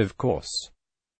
Of course.